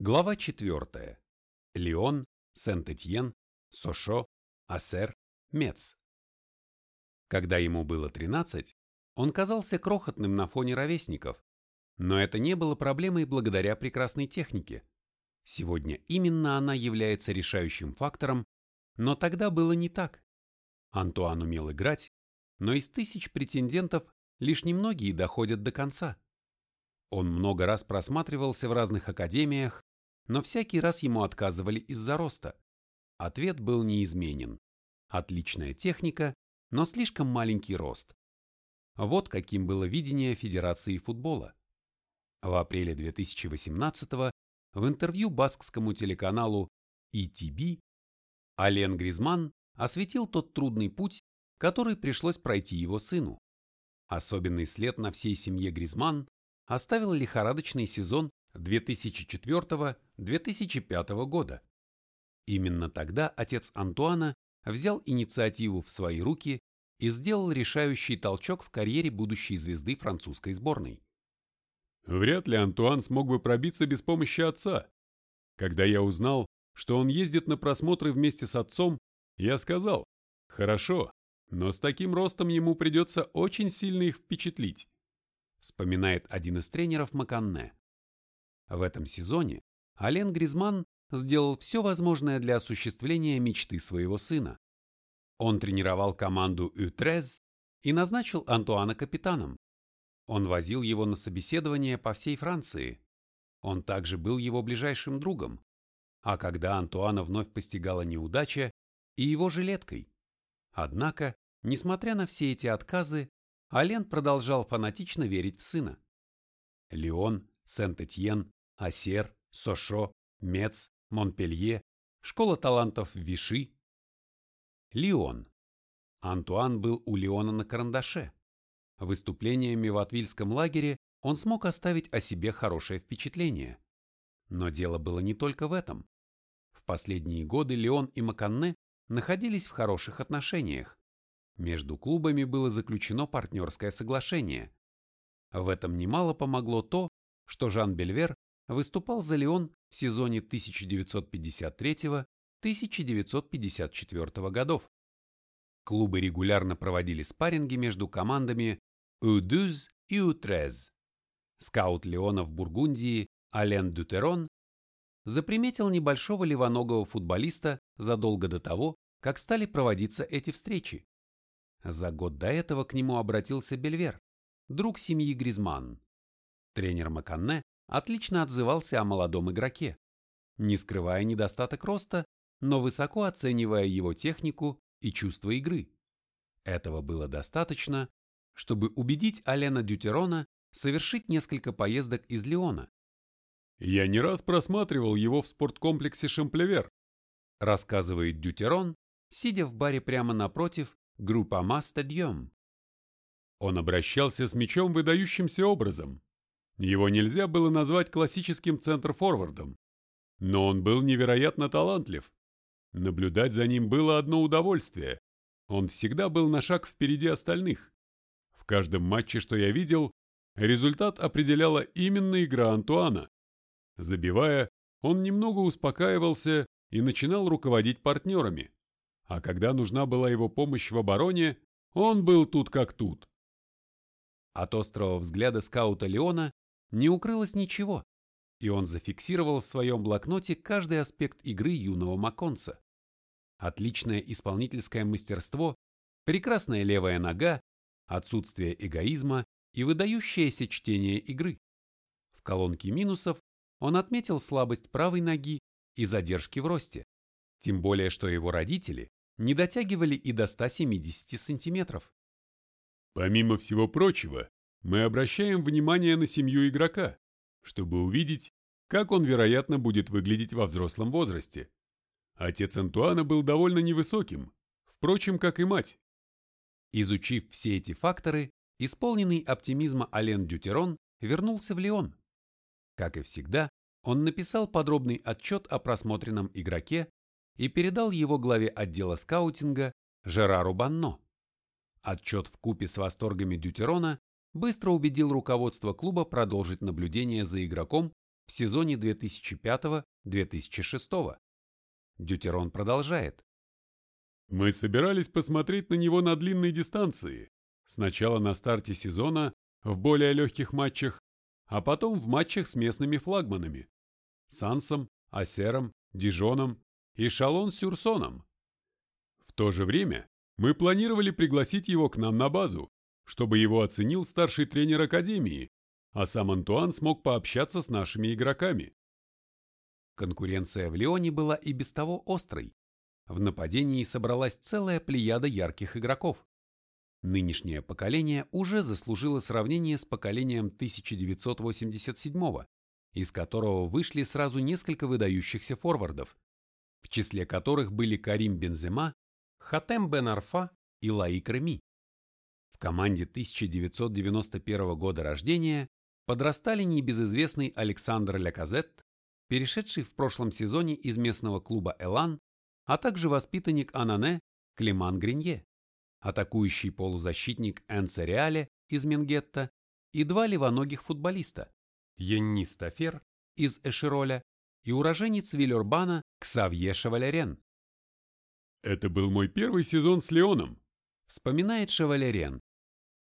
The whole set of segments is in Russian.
Глава 4. Лион, Сент-Этьен, Сошо, Ассер, Мец. Когда ему было 13, он казался крохотным на фоне ровесников, но это не было проблемой благодаря прекрасной технике. Сегодня именно она является решающим фактором, но тогда было не так. Антуан умел играть, но из тысяч претендентов лишь немногие доходят до конца. Он много раз просматривался в разных академиях, но всякий раз ему отказывали из-за роста. Ответ был неизменен. Отличная техника, но слишком маленький рост. Вот каким было видение Федерации футбола. В апреле 2018 в интервью баскскому телеканалу ETB Ален Гризман осветил тот трудный путь, который пришлось пройти его сыну. Особенный след на всей семье Гризман оставил лихорадочный сезон 2004-2005 года. Именно тогда отец Антуана взял инициативу в свои руки и сделал решающий толчок в карьере будущей звезды французской сборной. Вряд ли Антуан смог бы пробиться без помощи отца. Когда я узнал, что он ездит на просмотры вместе с отцом, я сказал, хорошо, но с таким ростом ему придется очень сильно их впечатлить, вспоминает один из тренеров Маканне. В этом сезоне Ален Гризман сделал все возможное для осуществления мечты своего сына. Он тренировал команду Утрез и назначил Антуана капитаном. Он возил его на собеседования по всей Франции. Он также был его ближайшим другом. А когда Антуана вновь постигала неудача, и его жилеткой. Однако, несмотря на все эти отказы, Ален продолжал фанатично верить в сына. Леон, Сент-Этьен, Асер, Сошо, Мец, Монпелье, Школа талантов Виши. Лион. Антуан был у Леона на карандаше. Выступлениями в Атвильском лагере он смог оставить о себе хорошее впечатление. Но дело было не только в этом. В последние годы Леон и Маканне находились в хороших отношениях. Между клубами было заключено партнерское соглашение. В этом немало помогло то, что Жан Бельвер выступал за Лион в сезоне 1953-1954 годов. Клубы регулярно проводили спарринги между командами U12 и U13. Скаут Лиона в Бургундии Ален Дютерон заприметил небольшого левоногого футболиста задолго до того, как стали проводиться эти встречи. За год до этого к нему обратился Бельвер, друг семьи Гризман. Тренер Макона отлично отзывался о молодом игроке, не скрывая недостаток роста, но высоко оценивая его технику и чувство игры. Этого было достаточно, чтобы убедить Алена Дютерона совершить несколько поездок из Леона. «Я не раз просматривал его в спорткомплексе Шамплевер», рассказывает Дютерон, сидя в баре прямо напротив Группама Стадьем. Он обращался с мячом выдающимся образом, его нельзя было назвать классическим центр-форвардом, но он был невероятно талантлив. Наблюдать за ним было одно удовольствие. Он всегда был на шаг впереди остальных. В каждом матче, что я видел, результат определяла именно игра Антуана. Забивая, он немного успокаивался и начинал руководить партнерами. А когда нужна была его помощь в обороне, он был тут как тут. От острого взгляда скаута Леона не укрылось ничего, и он зафиксировал в своем блокноте каждый аспект игры юного Маконца. Отличное исполнительское мастерство, прекрасная левая нога, отсутствие эгоизма и выдающееся чтение игры. В колонке минусов он отметил слабость правой ноги и задержки в росте, тем более что его родители не дотягивали и до 170 сантиметров. Помимо всего прочего, мы обращаем внимание на семью игрока, чтобы увидеть, как он, вероятно, будет выглядеть во взрослом возрасте. Отец Антуана был довольно невысоким, впрочем, как и мать. Изучив все эти факторы, исполненный оптимизма Ален Дютерон вернулся в Лион. Как и всегда, он написал подробный отчет о просмотренном игроке и передал его главе отдела скаутинга Жерару Банно. Отчет в купе с восторгами Дютерона быстро убедил руководство клуба продолжить наблюдение за игроком в сезоне 2005-2006. Дютерон продолжает. Мы собирались посмотреть на него на длинной дистанции, сначала на старте сезона в более легких матчах, а потом в матчах с местными флагманами – Сансом, Асером, Дижоном и Шалон-Сюрсоном. В то же время мы планировали пригласить его к нам на базу, чтобы его оценил старший тренер Академии, а сам Антуан смог пообщаться с нашими игроками. Конкуренция в Лионе была и без того острой. В нападении собралась целая плеяда ярких игроков. Нынешнее поколение уже заслужило сравнение с поколением 1987 из которого вышли сразу несколько выдающихся форвардов, в числе которых были Карим Бензема, Хатем Бен Арфа и Лаик Реми. В команде 1991 года рождения подрастали небезызвестный Александр Ляказет, перешедший в прошлом сезоне из местного клуба «Элан», а также воспитанник Анане Климан Гринье атакующий полузащитник Энце Реале из Менгетта и два левоногих футболиста Йенни Стафер из Эшироля и уроженец Вильорбана Ксавье Шавалерен. «Это был мой первый сезон с Леоном», — вспоминает Шавалерен.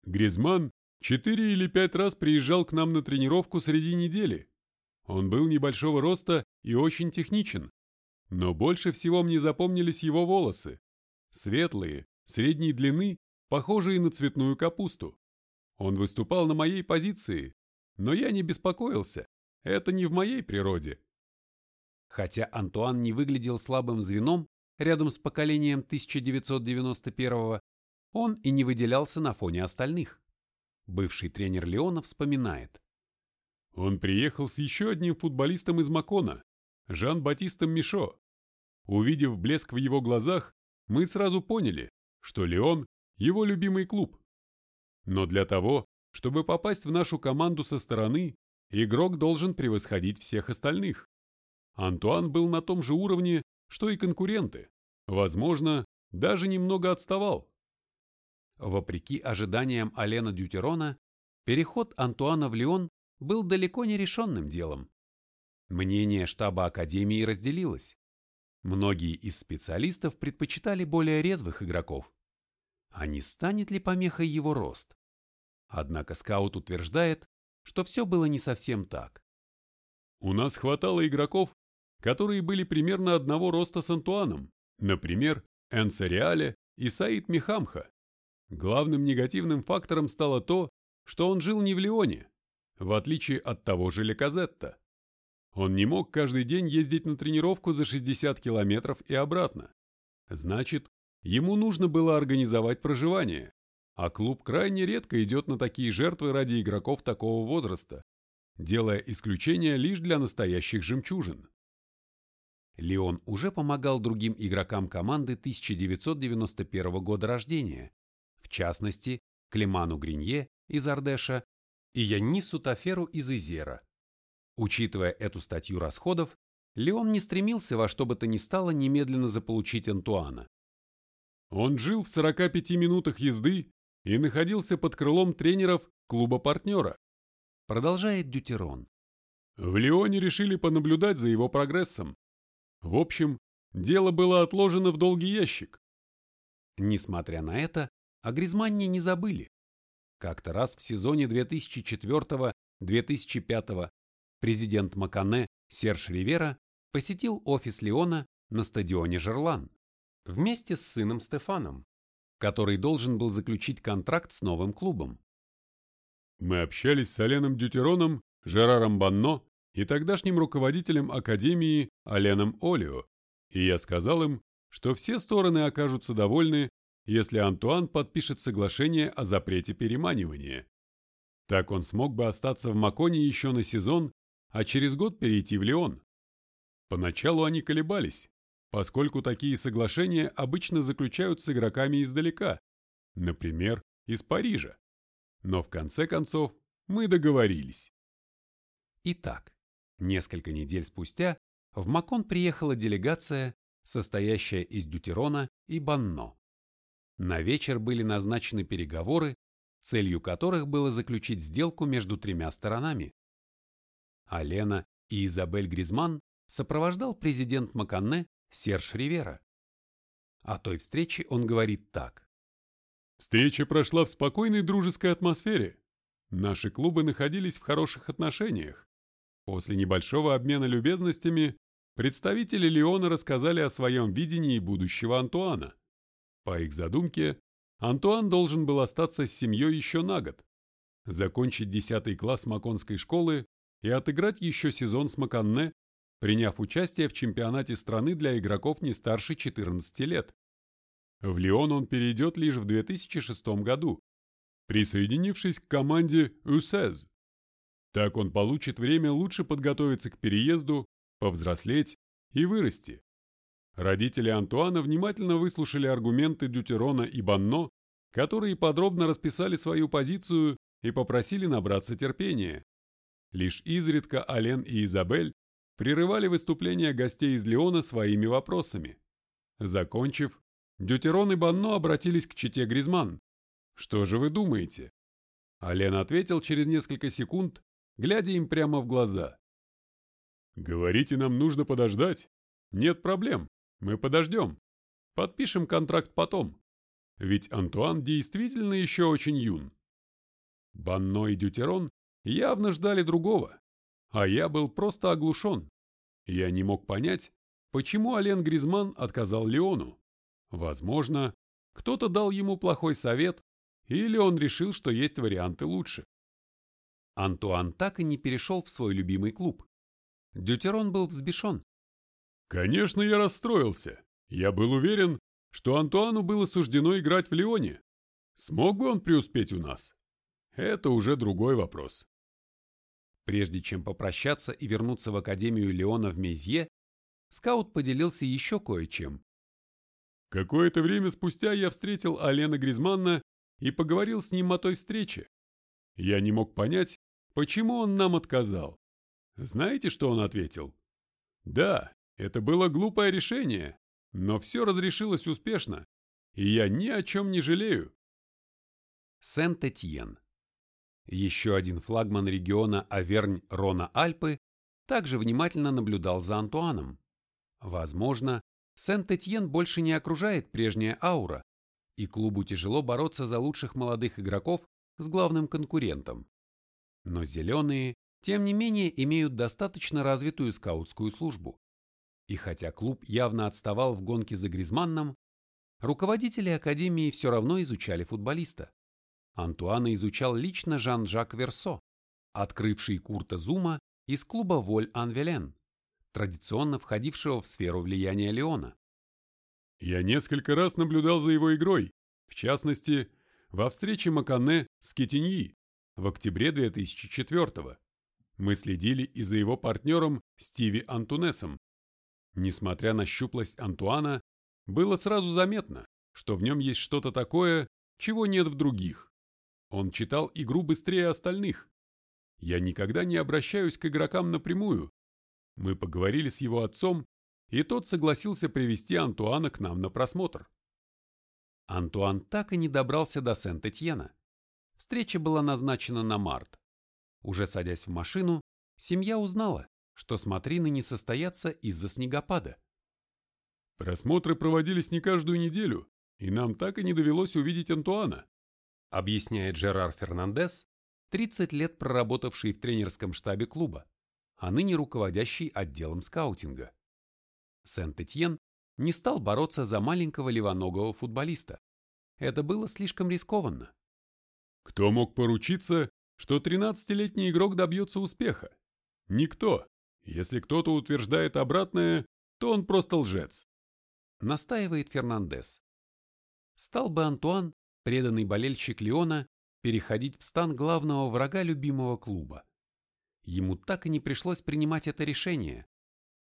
«Гризман четыре или пять раз приезжал к нам на тренировку среди недели. Он был небольшого роста и очень техничен. Но больше всего мне запомнились его волосы. Светлые, средней длины, похожие на цветную капусту. Он выступал на моей позиции, но я не беспокоился, это не в моей природе. Хотя Антуан не выглядел слабым звеном рядом с поколением 1991-го, он и не выделялся на фоне остальных. Бывший тренер Леона вспоминает. Он приехал с еще одним футболистом из Макона, Жан-Батистом Мишо. Увидев блеск в его глазах, мы сразу поняли, что Леон – его любимый клуб. Но для того, чтобы попасть в нашу команду со стороны, игрок должен превосходить всех остальных. Антуан был на том же уровне, что и конкуренты. Возможно, даже немного отставал. Вопреки ожиданиям Алена Дютерона, переход Антуана в Лион был далеко не решенным делом. Мнение штаба Академии разделилось. Многие из специалистов предпочитали более резвых игроков. А не станет ли помехой его рост? Однако скаут утверждает, что все было не совсем так. У нас хватало игроков, которые были примерно одного роста с Антуаном, например, Реале и Саид Михамха. Главным негативным фактором стало то, что он жил не в Лионе, в отличие от того же Леказетта. Он не мог каждый день ездить на тренировку за 60 километров и обратно. Значит, ему нужно было организовать проживание, а клуб крайне редко идет на такие жертвы ради игроков такого возраста, делая исключение лишь для настоящих жемчужин. Леон уже помогал другим игрокам команды 1991 года рождения, в частности, Климану Гринье из Ардеша и Яннису Таферу из Изера. Учитывая эту статью расходов, Леон не стремился во что бы то ни стало немедленно заполучить Антуана. Он жил в 45 минутах езды и находился под крылом тренеров клуба-партнера. Продолжает Дютерон. В Лионе решили понаблюдать за его прогрессом. В общем, дело было отложено в долгий ящик. Несмотря на это, о Гризманне не забыли. Как-то раз в сезоне 2004-2005 президент Макане Серж Ривера посетил офис Леона на стадионе Жерлан вместе с сыном Стефаном, который должен был заключить контракт с новым клубом. Мы общались с Аленом Дютероном, Жераром Банно и тогдашним руководителем Академии Аленом Олио, и я сказал им, что все стороны окажутся довольны, если Антуан подпишет соглашение о запрете переманивания. Так он смог бы остаться в Маконе еще на сезон а через год перейти в Лион. Поначалу они колебались, поскольку такие соглашения обычно заключают с игроками издалека, например, из Парижа. Но в конце концов мы договорились. Итак, несколько недель спустя в Макон приехала делегация, состоящая из Дютерона и Банно. На вечер были назначены переговоры, целью которых было заключить сделку между тремя сторонами. Алена и Изабель Гризман сопровождал президент Маканне Серж Ривера. О той встрече он говорит так. Встреча прошла в спокойной дружеской атмосфере. Наши клубы находились в хороших отношениях. После небольшого обмена любезностями представители Леона рассказали о своем видении будущего Антуана. По их задумке, Антуан должен был остаться с семьей еще на год, закончить 10 класс Маконской школы и отыграть еще сезон с Маканне, приняв участие в чемпионате страны для игроков не старше 14 лет. В Лион он перейдет лишь в 2006 году, присоединившись к команде УСЭЗ. Так он получит время лучше подготовиться к переезду, повзрослеть и вырасти. Родители Антуана внимательно выслушали аргументы Дютерона и Банно, которые подробно расписали свою позицию и попросили набраться терпения. Лишь изредка Ален и Изабель прерывали выступления гостей из Леона своими вопросами. Закончив, Дютерон и Банно обратились к чете Гризман. «Что же вы думаете?» Ален ответил через несколько секунд, глядя им прямо в глаза. «Говорите, нам нужно подождать. Нет проблем, мы подождем. Подпишем контракт потом. Ведь Антуан действительно еще очень юн. Банно и Дютерон явно ждали другого, а я был просто оглушен. Я не мог понять, почему Ален Гризман отказал Леону. Возможно, кто-то дал ему плохой совет, или он решил, что есть варианты лучше. Антуан так и не перешел в свой любимый клуб. Дютерон был взбешен. Конечно, я расстроился. Я был уверен, что Антуану было суждено играть в Лионе. Смог бы он преуспеть у нас? Это уже другой вопрос. Прежде чем попрощаться и вернуться в Академию Леона в Мезье, скаут поделился еще кое-чем. Какое-то время спустя я встретил Алена Гризманна и поговорил с ним о той встрече. Я не мог понять, почему он нам отказал. Знаете, что он ответил? Да, это было глупое решение, но все разрешилось успешно, и я ни о чем не жалею. Сент-Этьен еще один флагман региона Авернь-Рона-Альпы также внимательно наблюдал за Антуаном. Возможно, Сент-Этьен больше не окружает прежняя аура, и клубу тяжело бороться за лучших молодых игроков с главным конкурентом. Но зеленые, тем не менее, имеют достаточно развитую скаутскую службу. И хотя клуб явно отставал в гонке за Гризманном, руководители Академии все равно изучали футболиста. Антуана изучал лично Жан-Жак Версо, открывший Курта Зума из клуба Воль Анвелен, традиционно входившего в сферу влияния Леона. Я несколько раз наблюдал за его игрой, в частности, во встрече Макане с Кетиньи в октябре 2004 -го. Мы следили и за его партнером Стиви Антунесом. Несмотря на щуплость Антуана, было сразу заметно, что в нем есть что-то такое, чего нет в других. Он читал игру быстрее остальных. Я никогда не обращаюсь к игрокам напрямую. Мы поговорили с его отцом, и тот согласился привести Антуана к нам на просмотр. Антуан так и не добрался до Сент-Этьена. Встреча была назначена на март. Уже садясь в машину, семья узнала, что смотрины не состоятся из-за снегопада. Просмотры проводились не каждую неделю, и нам так и не довелось увидеть Антуана объясняет Жерар Фернандес, 30 лет проработавший в тренерском штабе клуба, а ныне руководящий отделом скаутинга. Сент-Этьен не стал бороться за маленького левоногого футболиста. Это было слишком рискованно. Кто мог поручиться, что 13-летний игрок добьется успеха? Никто. Если кто-то утверждает обратное, то он просто лжец. Настаивает Фернандес. Стал бы Антуан преданный болельщик Леона, переходить в стан главного врага любимого клуба. Ему так и не пришлось принимать это решение.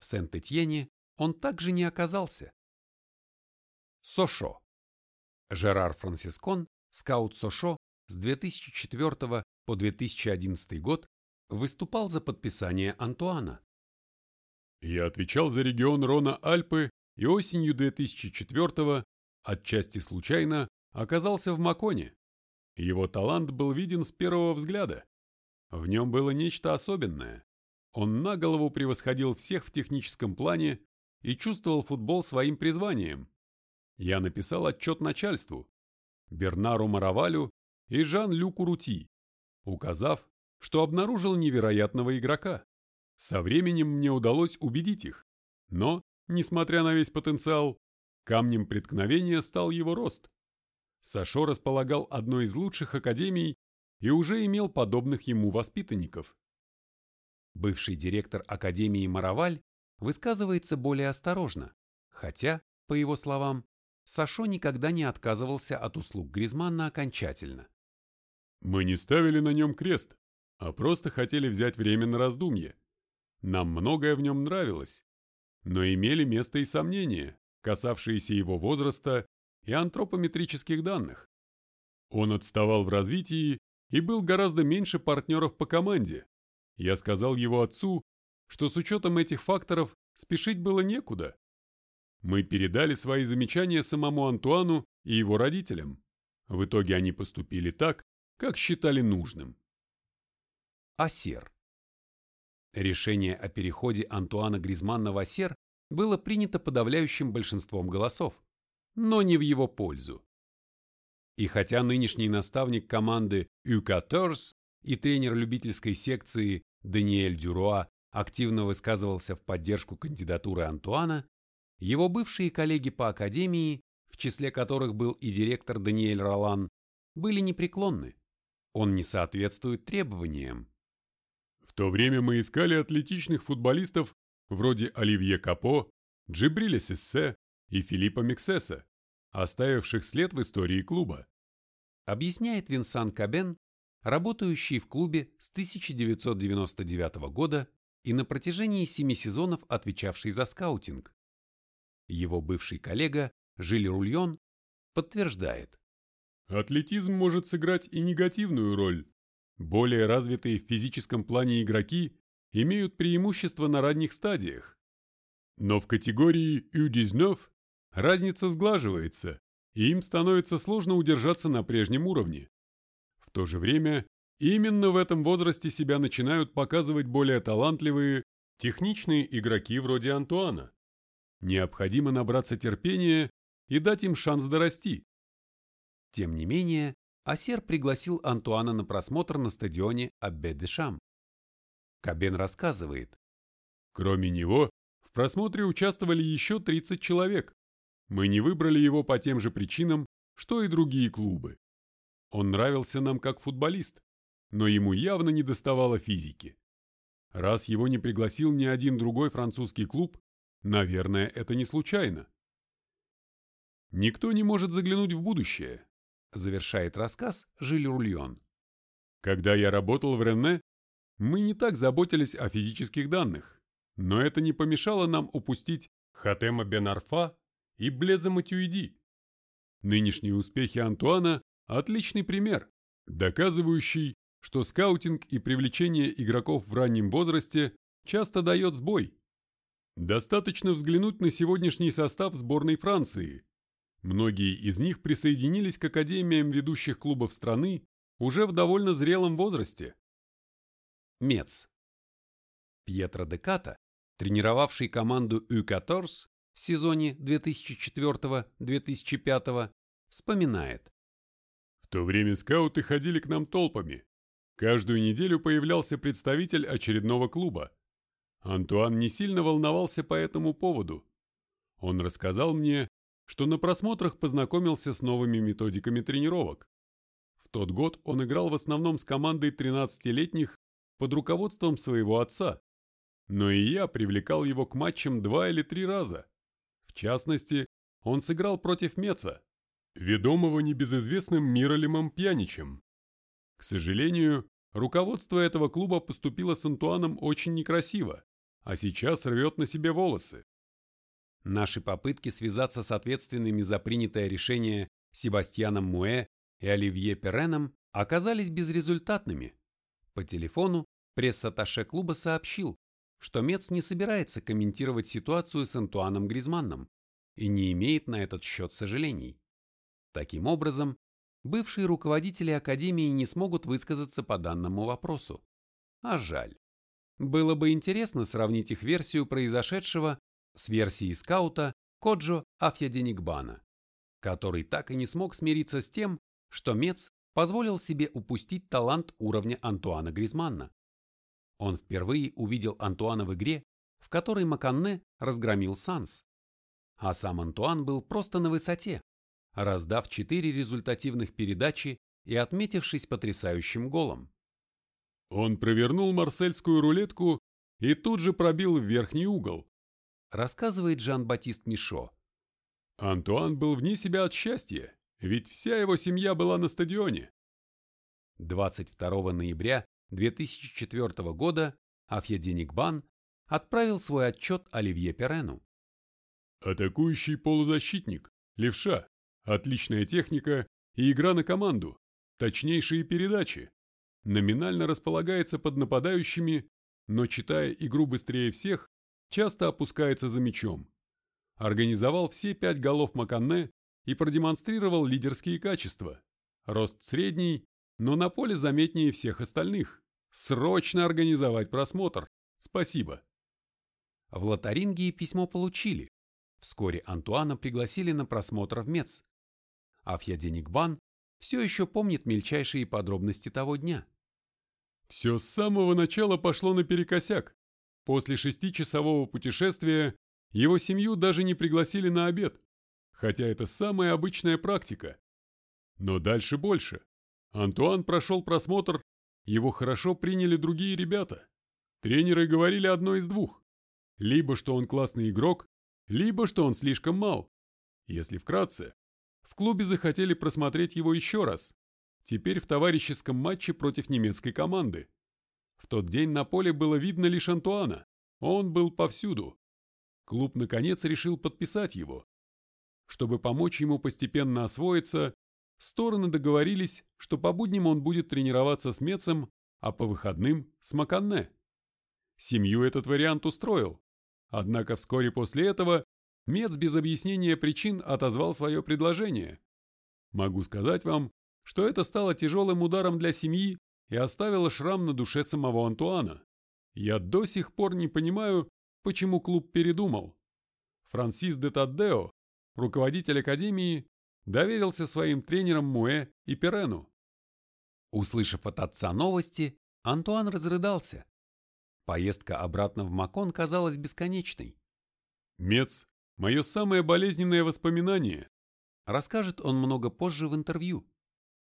В Сент-Этьене он также не оказался. Сошо. Жерар Франсискон, скаут Сошо, с 2004 по 2011 год выступал за подписание Антуана. Я отвечал за регион Рона Альпы и осенью 2004 отчасти случайно оказался в Маконе. Его талант был виден с первого взгляда. В нем было нечто особенное. он на голову превосходил всех в техническом плане и чувствовал футбол своим призванием. Я написал отчет начальству, Бернару Маравалю и Жан-Люку Рути, указав, что обнаружил невероятного игрока. Со временем мне удалось убедить их, но, несмотря на весь потенциал, камнем преткновения стал его рост. Сашо располагал одной из лучших академий и уже имел подобных ему воспитанников. Бывший директор Академии Мараваль высказывается более осторожно, хотя, по его словам, Сашо никогда не отказывался от услуг Гризманна окончательно. «Мы не ставили на нем крест, а просто хотели взять время на раздумье. Нам многое в нем нравилось, но имели место и сомнения, касавшиеся его возраста и антропометрических данных. Он отставал в развитии и был гораздо меньше партнеров по команде. Я сказал его отцу, что с учетом этих факторов спешить было некуда. Мы передали свои замечания самому Антуану и его родителям. В итоге они поступили так, как считали нужным. Асер. Решение о переходе Антуана Гризманна в Асер было принято подавляющим большинством голосов, но не в его пользу. И хотя нынешний наставник команды U14 и тренер любительской секции Даниэль Дюруа активно высказывался в поддержку кандидатуры Антуана, его бывшие коллеги по академии, в числе которых был и директор Даниэль Ролан, были непреклонны. Он не соответствует требованиям. То время мы искали атлетичных футболистов вроде Оливье Капо, Джибриля Сессе и Филиппа Миксеса, оставивших след в истории клуба. Объясняет Винсан Кабен, работающий в клубе с 1999 года и на протяжении семи сезонов отвечавший за скаутинг. Его бывший коллега Жиль Рульон подтверждает. Атлетизм может сыграть и негативную роль. Более развитые в физическом плане игроки имеют преимущество на ранних стадиях. Но в категории U19 разница сглаживается, и им становится сложно удержаться на прежнем уровне. В то же время, именно в этом возрасте себя начинают показывать более талантливые, техничные игроки вроде Антуана. Необходимо набраться терпения и дать им шанс дорасти. Тем не менее, Асер пригласил Антуана на просмотр на стадионе Аббе-де-Шам. Кабен рассказывает. Кроме него, в просмотре участвовали еще 30 человек. Мы не выбрали его по тем же причинам, что и другие клубы. Он нравился нам как футболист, но ему явно не доставало физики. Раз его не пригласил ни один другой французский клуб, наверное, это не случайно. Никто не может заглянуть в будущее, завершает рассказ Жиль Рульон. Когда я работал в Рене, мы не так заботились о физических данных, но это не помешало нам упустить Хатема Бенарфа и Блеза Матюиди. Нынешние успехи Антуана – отличный пример, доказывающий, что скаутинг и привлечение игроков в раннем возрасте часто дает сбой. Достаточно взглянуть на сегодняшний состав сборной Франции. Многие из них присоединились к академиям ведущих клубов страны уже в довольно зрелом возрасте. Мец. Пьетро Деката, тренировавший команду U14 в сезоне 2004-2005, вспоминает. В то время скауты ходили к нам толпами. Каждую неделю появлялся представитель очередного клуба. Антуан не сильно волновался по этому поводу. Он рассказал мне, что на просмотрах познакомился с новыми методиками тренировок. В тот год он играл в основном с командой 13-летних под руководством своего отца. Но и я привлекал его к матчам два или три раза. В частности, он сыграл против Меца, ведомого небезызвестным Миролемом Пьяничем. К сожалению, руководство этого клуба поступило с Антуаном очень некрасиво, а сейчас рвет на себе волосы. Наши попытки связаться с ответственными за принятое решение Себастьяном Муэ и Оливье Переном оказались безрезультатными. По телефону пресс-атташе клуба сообщил, что Мец не собирается комментировать ситуацию с Антуаном Гризманном и не имеет на этот счет сожалений. Таким образом, бывшие руководители Академии не смогут высказаться по данному вопросу. А жаль. Было бы интересно сравнить их версию произошедшего с версией скаута Коджо Афьяденикбана, который так и не смог смириться с тем, что Мец позволил себе упустить талант уровня Антуана Гризманна. Он впервые увидел Антуана в игре, в которой Маканне разгромил Санс. А сам Антуан был просто на высоте, раздав четыре результативных передачи и отметившись потрясающим голом. Он провернул марсельскую рулетку и тут же пробил в верхний угол, рассказывает Жан-Батист Мишо. Антуан был вне себя от счастья, ведь вся его семья была на стадионе. 22 ноября 2004 года Афьяденикбан отправил свой отчет Оливье Перену. Атакующий полузащитник, левша, отличная техника и игра на команду, точнейшие передачи. Номинально располагается под нападающими, но читая игру быстрее всех, часто опускается за мячом. Организовал все пять голов Маканне и продемонстрировал лидерские качества. Рост средний, но на поле заметнее всех остальных. Срочно организовать просмотр. Спасибо. В Лотарингии письмо получили. Вскоре Антуана пригласили на просмотр в МЕЦ. Афья Деникбан все еще помнит мельчайшие подробности того дня. Все с самого начала пошло наперекосяк. После шестичасового путешествия его семью даже не пригласили на обед, хотя это самая обычная практика. Но дальше больше. Антуан прошел просмотр, его хорошо приняли другие ребята. Тренеры говорили одно из двух. Либо что он классный игрок, либо что он слишком мал. Если вкратце, в клубе захотели просмотреть его еще раз, теперь в товарищеском матче против немецкой команды. В тот день на поле было видно лишь Антуана. Он был повсюду. Клуб наконец решил подписать его. Чтобы помочь ему постепенно освоиться, стороны договорились, что по будням он будет тренироваться с Мецем, а по выходным – с Маканне. Семью этот вариант устроил. Однако вскоре после этого Мец без объяснения причин отозвал свое предложение. Могу сказать вам, что это стало тяжелым ударом для семьи и оставила шрам на душе самого Антуана. Я до сих пор не понимаю, почему клуб передумал. Франсис де Таддео, руководитель академии, доверился своим тренерам Муэ и Перену. Услышав от отца новости, Антуан разрыдался. Поездка обратно в Макон казалась бесконечной. «Мец – мое самое болезненное воспоминание», – расскажет он много позже в интервью.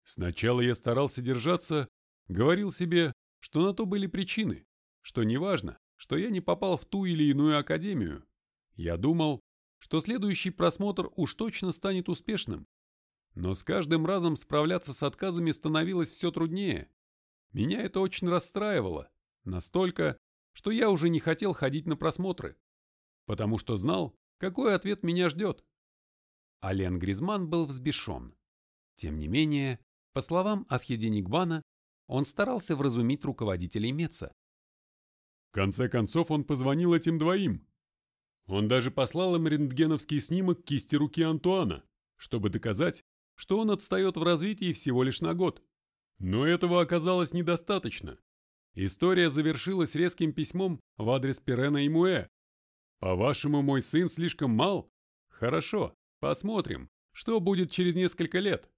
«Сначала я старался держаться, Говорил себе, что на то были причины, что неважно, что я не попал в ту или иную академию. Я думал, что следующий просмотр уж точно станет успешным. Но с каждым разом справляться с отказами становилось все труднее. Меня это очень расстраивало, настолько, что я уже не хотел ходить на просмотры, потому что знал, какой ответ меня ждет. Ален Гризман был взбешен. Тем не менее, по словам Афьеденикбана, он старался вразумить руководителей Меца. В конце концов он позвонил этим двоим. Он даже послал им рентгеновский снимок кисти руки Антуана, чтобы доказать, что он отстает в развитии всего лишь на год. Но этого оказалось недостаточно. История завершилась резким письмом в адрес Пирена и Муэ. «По-вашему, мой сын слишком мал? Хорошо, посмотрим, что будет через несколько лет».